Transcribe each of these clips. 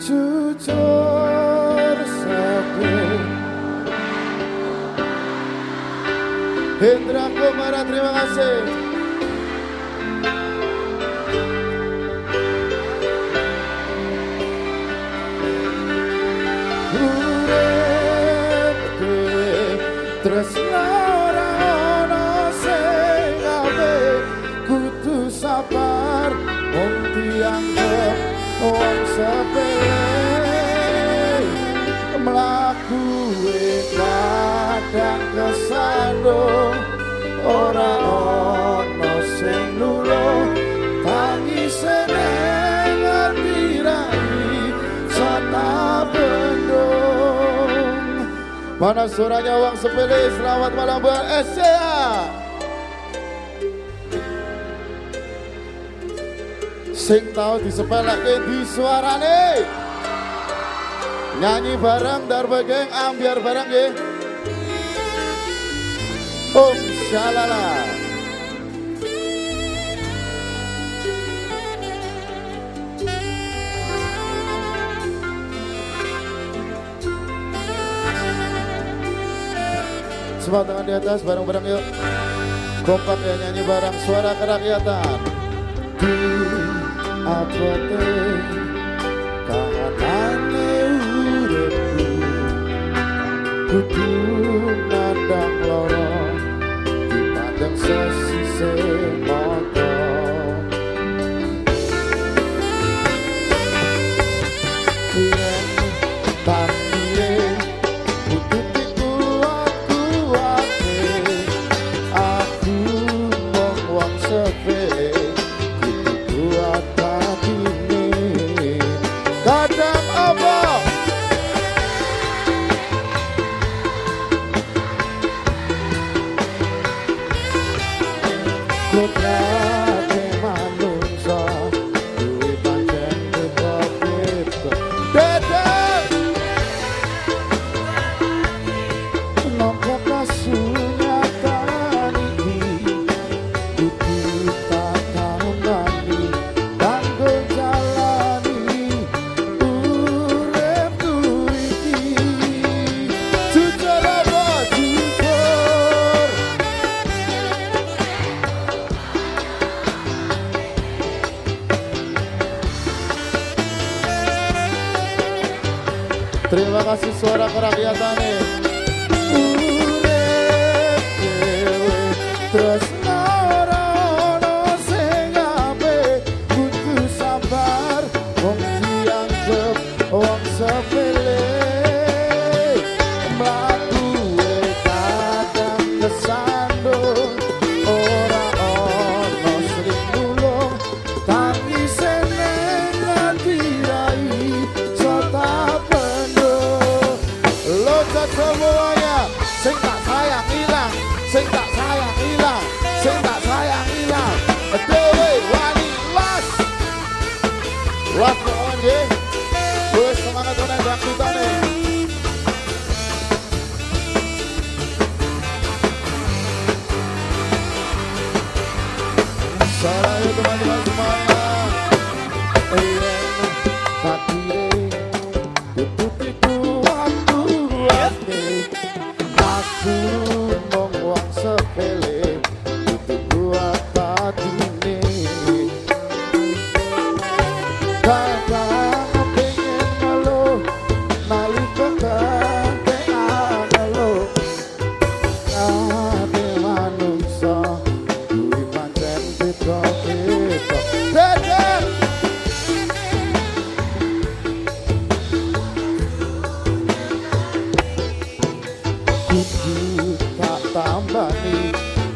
jujur sepi Hendra Kumara terima kasih Mana suaranya uang sepele Selamat malam buat SCA Sing tahu disepelake di suarane. Nyanyi bareng darba geng ambiar bareng ya Om Shalala Semua tangan di atas bareng-bareng yuk. Kompak ya nyanyi bareng. Suara kerakyatan. Di abote kahanane uripku. Kudu nadang loro Di padang Terima kasih suara kerakyatannya Urip dhewe tresna ora loncat semuanya sing tak sayang hilang sing tak sayang hilang sing tak sayang hilang dewe wani las las pokoknya nggih wis semangat tenan bangkitane Salam ya teman-teman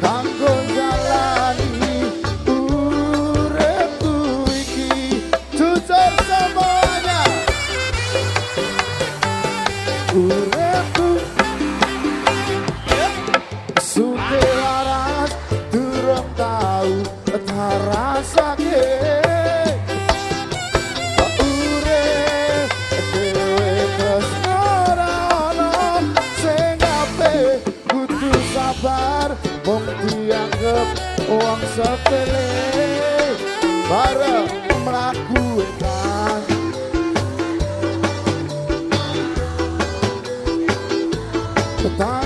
kanggo jalani uripku iki. Jujur semuanya wong sepele bareng mlaku edan.